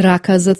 traka za